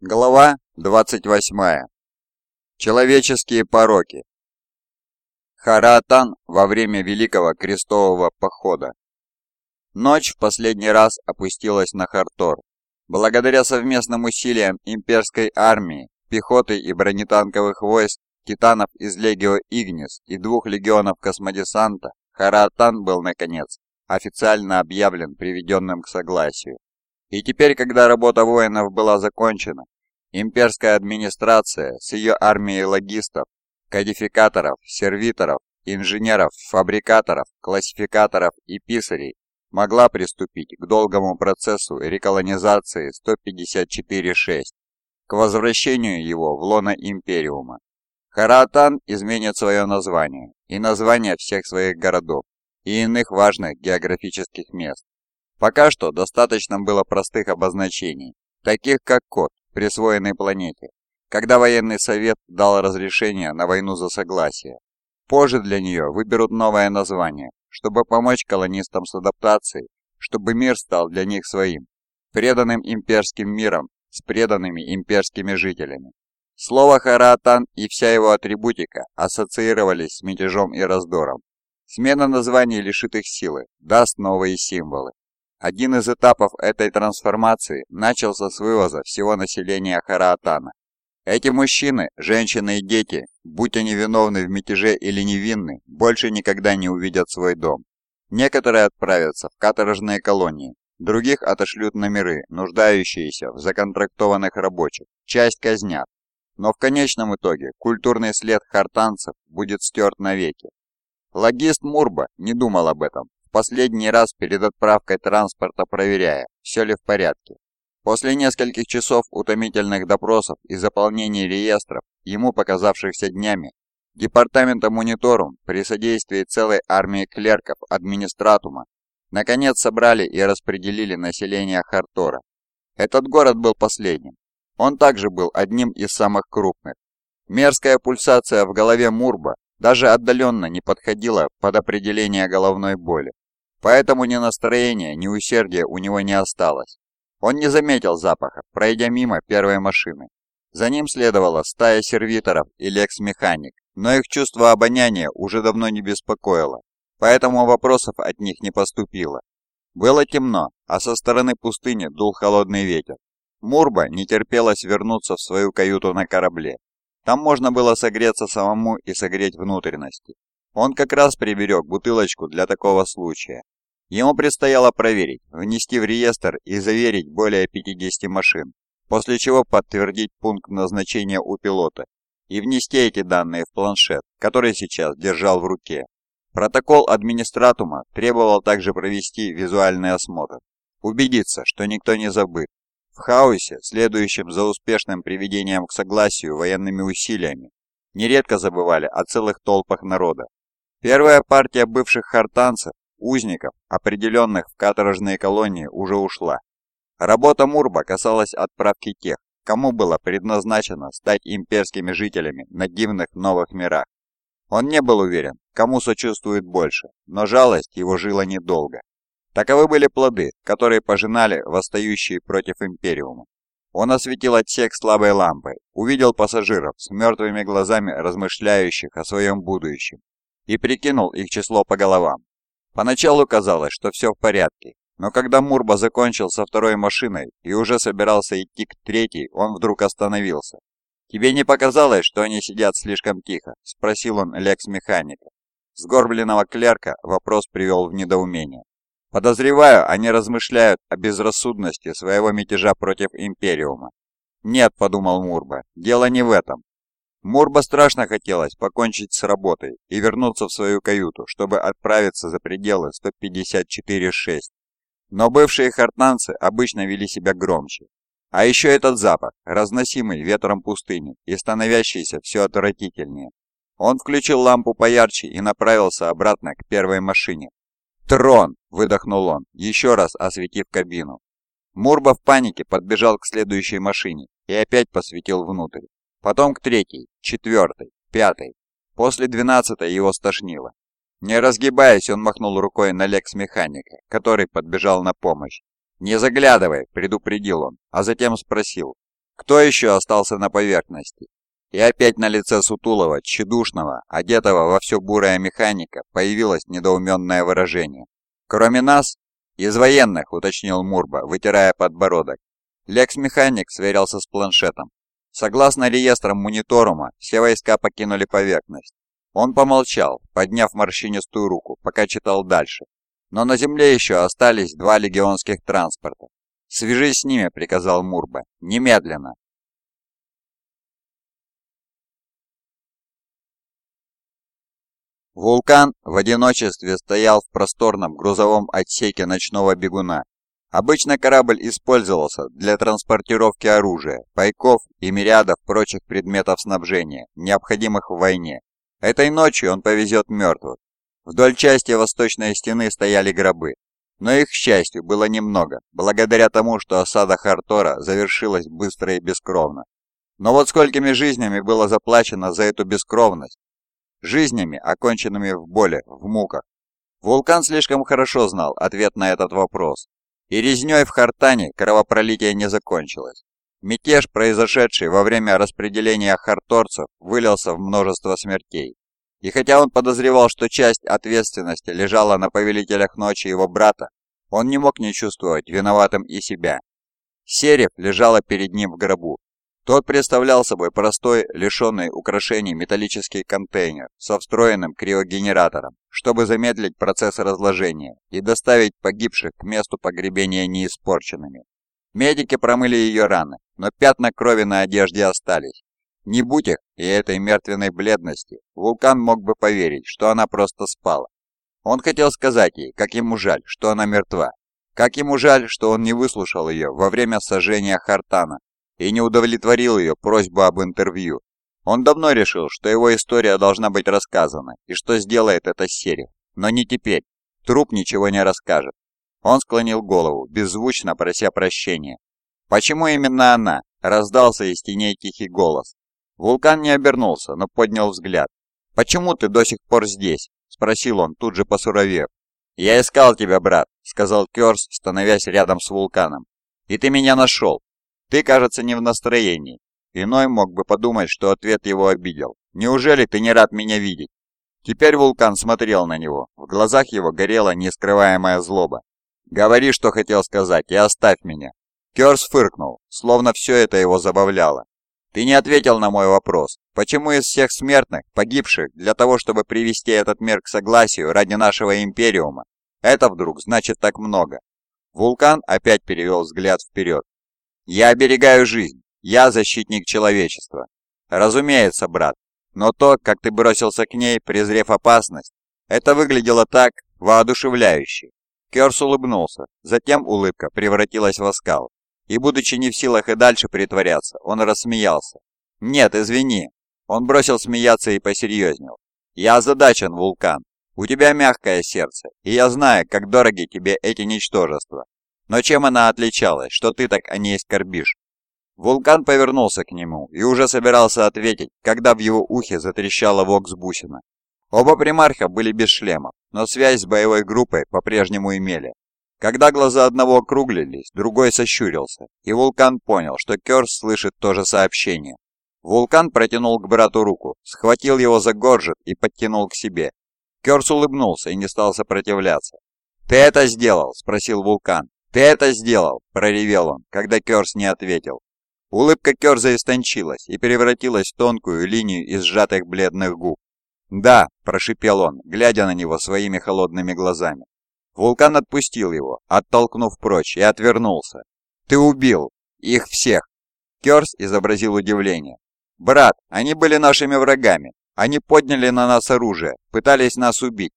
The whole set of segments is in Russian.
Глава 28. Человеческие пороки. Хараатан во время Великого Крестового Похода. Ночь в последний раз опустилась на Хартор. Благодаря совместным усилиям имперской армии, пехоты и бронетанковых войск, титанов из Легио Игнис и двух легионов космодесанта, Хараатан был, наконец, официально объявлен приведенным к согласию. И теперь, когда работа воинов была закончена, имперская администрация с ее армией логистов, кодификаторов, сервиторов, инженеров, фабрикаторов, классификаторов и писарей могла приступить к долгому процессу реколонизации 154-6, к возвращению его в лоно Империума. Харатан изменит свое название и название всех своих городов и иных важных географических мест. Пока что достаточно было простых обозначений, таких как код, присвоенный планете, когда военный совет дал разрешение на войну за согласие. Позже для нее выберут новое название, чтобы помочь колонистам с адаптацией, чтобы мир стал для них своим, преданным имперским миром с преданными имперскими жителями. Слово «хараатан» и вся его атрибутика ассоциировались с мятежом и раздором. Смена названий лишит их силы, даст новые символы. Один из этапов этой трансформации начался с вывоза всего населения Хараатана. Эти мужчины, женщины и дети, будь они виновны в мятеже или невинны, больше никогда не увидят свой дом. Некоторые отправятся в каторжные колонии, других отошлют на миры, нуждающиеся в законтрактованных рабочих, часть казнят. Но в конечном итоге культурный след хартанцев будет стерт навеки. Логист Мурба не думал об этом, последний раз перед отправкой транспорта проверяя, все ли в порядке. После нескольких часов утомительных допросов и заполнения реестров, ему показавшихся днями, департамента мониторум при содействии целой армии клерков администратума наконец собрали и распределили население Хартора. Этот город был последним. Он также был одним из самых крупных. Мерзкая пульсация в голове Мурба даже отдаленно не подходила под определение головной боли. Поэтому ни настроения, ни усердия у него не осталось. Он не заметил запаха, пройдя мимо первой машины. За ним следовала стая сервиторов и лекс-механик, но их чувство обоняния уже давно не беспокоило, поэтому вопросов от них не поступило. Было темно, а со стороны пустыни дул холодный ветер. Мурба не терпелось вернуться в свою каюту на корабле. Там можно было согреться самому и согреть внутренности. Он как раз приберег бутылочку для такого случая. Ему предстояло проверить, внести в реестр и заверить более 50 машин, после чего подтвердить пункт назначения у пилота и внести эти данные в планшет, который сейчас держал в руке. Протокол администратума требовал также провести визуальный осмотр, убедиться, что никто не забыт. В хаосе, следующем за успешным приведением к согласию военными усилиями, нередко забывали о целых толпах народа, Первая партия бывших хартанцев, узников, определенных в каторжные колонии, уже ушла. Работа Мурба касалась отправки тех, кому было предназначено стать имперскими жителями на дивных новых мирах. Он не был уверен, кому сочувствует больше, но жалость его жила недолго. Таковы были плоды, которые пожинали восстающие против Империума. Он осветил отсек слабой лампой, увидел пассажиров с мертвыми глазами размышляющих о своем будущем и прикинул их число по головам. Поначалу казалось, что все в порядке, но когда Мурба закончил со второй машиной и уже собирался идти к третьей, он вдруг остановился. «Тебе не показалось, что они сидят слишком тихо?» – спросил он лекс-механика. Сгорбленного клерка вопрос привел в недоумение. «Подозреваю, они размышляют о безрассудности своего мятежа против Империума». «Нет», – подумал Мурба, – «дело не в этом. Мурба страшно хотелось покончить с работой и вернуться в свою каюту, чтобы отправиться за пределы 154.6. Но бывшие хартнанцы обычно вели себя громче. А еще этот запах, разносимый ветром пустыни и становящийся все отвратительнее. Он включил лампу поярче и направился обратно к первой машине. «Трон!» – выдохнул он, еще раз осветив кабину. Мурба в панике подбежал к следующей машине и опять посветил внутрь. Потом к третьей, четвертой, пятой. После двенадцатой его стошнило. Не разгибаясь, он махнул рукой на лекс-механика, который подбежал на помощь. «Не заглядывай», — предупредил он, а затем спросил. Кто еще остался на поверхности? И опять на лице Сутулова, тщедушного, одетого во все бурая механика, появилось недоуменное выражение. «Кроме нас?» «Из военных», — уточнил Мурба, вытирая подбородок. Лекс-механик сверился с планшетом. Согласно реестрам мониторума, все войска покинули поверхность. Он помолчал, подняв морщинистую руку, пока читал дальше. Но на земле еще остались два легионских транспорта. «Свяжись с ними», — приказал Мурба. «Немедленно». Вулкан в одиночестве стоял в просторном грузовом отсеке ночного бегуна. Обычно корабль использовался для транспортировки оружия, пайков и мириадов прочих предметов снабжения, необходимых в войне. Этой ночью он повезет мертвых. Вдоль части восточной стены стояли гробы, но их, к счастью, было немного, благодаря тому, что осада Хартора завершилась быстро и бескровно. Но вот сколькими жизнями было заплачено за эту бескровность, жизнями, оконченными в боли, в муках. Вулкан слишком хорошо знал ответ на этот вопрос. И резней в Хартане кровопролитие не закончилось. Мятеж, произошедший во время распределения харторцев, вылился в множество смертей. И хотя он подозревал, что часть ответственности лежала на повелителях ночи его брата, он не мог не чувствовать виноватым и себя. Сереб лежала перед ним в гробу, тот представлял собой простой, лишенный украшений металлический контейнер со встроенным криогенератором, чтобы замедлить процесс разложения и доставить погибших к месту погребения неиспорченными. Медики промыли ее раны, но пятна крови на одежде остались. Не будь их и этой мертвенной бледности, Вулкан мог бы поверить, что она просто спала. Он хотел сказать ей, как ему жаль, что она мертва. Как ему жаль, что он не выслушал ее во время сожжения Хартана и не удовлетворил ее просьбу об интервью. Он давно решил, что его история должна быть рассказана, и что сделает это Серев. Но не теперь. Труп ничего не расскажет. Он склонил голову, беззвучно прося прощения. «Почему именно она?» – раздался из теней тихий голос. Вулкан не обернулся, но поднял взгляд. «Почему ты до сих пор здесь?» – спросил он, тут же посуровев. «Я искал тебя, брат», – сказал Керс, становясь рядом с вулканом. «И ты меня нашел. Ты, кажется, не в настроении. Иной мог бы подумать, что ответ его обидел. Неужели ты не рад меня видеть? Теперь вулкан смотрел на него. В глазах его горела нескрываемая злоба. «Говори, что хотел сказать, и оставь меня». Керс фыркнул, словно все это его забавляло. «Ты не ответил на мой вопрос. Почему из всех смертных, погибших для того, чтобы привести этот мир к согласию ради нашего Империума, это вдруг значит так много?» Вулкан опять перевел взгляд вперед. Я оберегаю жизнь. Я защитник человечества. Разумеется, брат. Но то, как ты бросился к ней, презрев опасность, это выглядело так воодушевляюще. Керс улыбнулся, затем улыбка превратилась в оскал. И, будучи не в силах и дальше притворяться, он рассмеялся. «Нет, извини». Он бросил смеяться и посерьезнел. «Я озадачен, Вулкан. У тебя мягкое сердце, и я знаю, как дороги тебе эти ничтожества. Но чем она отличалась, что ты так о ней скорбишь? Вулкан повернулся к нему и уже собирался ответить, когда в его ухе затрещала вокс-бусина. Оба примарха были без шлемов, но связь с боевой группой по-прежнему имели. Когда глаза одного округлились, другой сощурился, и Вулкан понял, что Керс слышит то же сообщение. Вулкан протянул к брату руку, схватил его за горжет и подтянул к себе. Керс улыбнулся и не стал сопротивляться. «Ты это сделал?» – спросил Вулкан. «Ты это сделал!» – проревел он, когда Керс не ответил. Улыбка Керза истончилась и превратилась в тонкую линию из сжатых бледных губ. «Да», – прошипел он, глядя на него своими холодными глазами. Вулкан отпустил его, оттолкнув прочь, и отвернулся. «Ты убил! Их всех!» Керс изобразил удивление. «Брат, они были нашими врагами. Они подняли на нас оружие, пытались нас убить».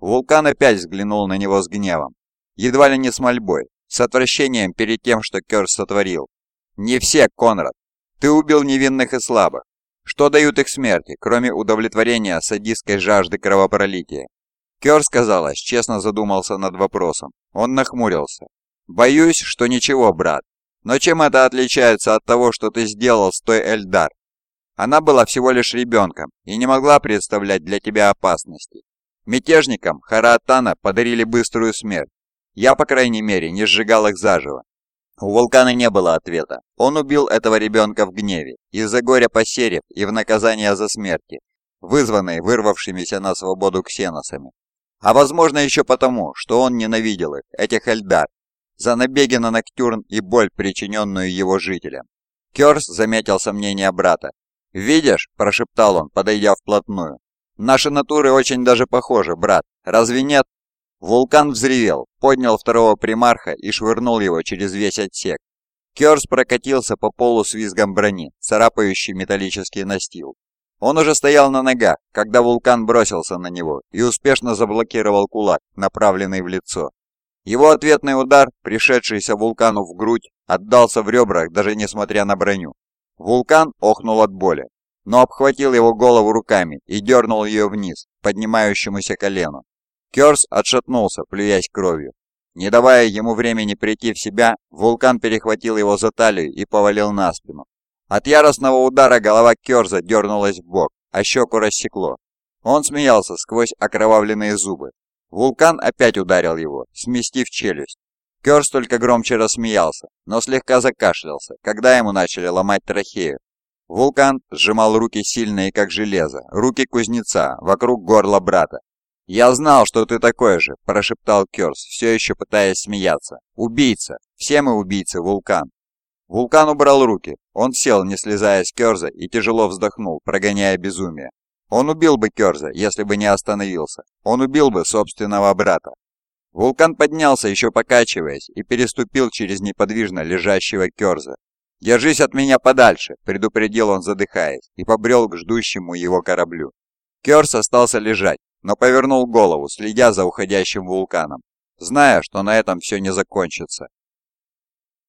Вулкан опять взглянул на него с гневом. Едва ли не с мольбой, с отвращением перед тем, что Керс сотворил. «Не все, Конрад. Ты убил невинных и слабых. Что дают их смерти, кроме удовлетворения садистской жажды кровопролития?» Керс, казалось, честно задумался над вопросом. Он нахмурился. «Боюсь, что ничего, брат. Но чем это отличается от того, что ты сделал с той Эльдар? Она была всего лишь ребенком и не могла представлять для тебя опасности. Мятежникам Хараатана подарили быструю смерть, я, по крайней мере, не сжигал их заживо. У вулкана не было ответа. Он убил этого ребенка в гневе, из-за горя потерев и в наказание за смерти, вызванные вырвавшимися на свободу ксеносами. А возможно еще потому, что он ненавидел их, этих Эльдар, за набеги на Ноктюрн и боль, причиненную его жителям. Керс заметил сомнения брата. «Видишь?» – прошептал он, подойдя вплотную. «Наши натуры очень даже похожи, брат. Разве нет?» Вулкан взревел, поднял второго примарха и швырнул его через весь отсек. Керс прокатился по полу с визгом брони, царапающий металлический настил. Он уже стоял на ногах, когда вулкан бросился на него и успешно заблокировал кулак, направленный в лицо. Его ответный удар, пришедшийся вулкану в грудь, отдался в ребрах, даже несмотря на броню. Вулкан охнул от боли, но обхватил его голову руками и дернул ее вниз, поднимающемуся колену. Керс отшатнулся, плюясь кровью. Не давая ему времени прийти в себя, вулкан перехватил его за талию и повалил на спину. От яростного удара голова Керза дернулась в бок, а щеку рассекло. Он смеялся сквозь окровавленные зубы, Вулкан опять ударил его, сместив челюсть. Керс только громче рассмеялся, но слегка закашлялся, когда ему начали ломать трахею. Вулкан сжимал руки сильные, как железо, руки кузнеца, вокруг горла брата. «Я знал, что ты такой же», – прошептал Керс, все еще пытаясь смеяться. «Убийца! Все мы убийцы, Вулкан!» Вулкан убрал руки. Он сел, не слезая с Керза, и тяжело вздохнул, прогоняя безумие. Он убил бы Керза, если бы не остановился. Он убил бы собственного брата. Вулкан поднялся, еще покачиваясь, и переступил через неподвижно лежащего Керза. «Держись от меня подальше», — предупредил он, задыхаясь, и побрел к ждущему его кораблю. Керс остался лежать, но повернул голову, следя за уходящим вулканом, зная, что на этом все не закончится.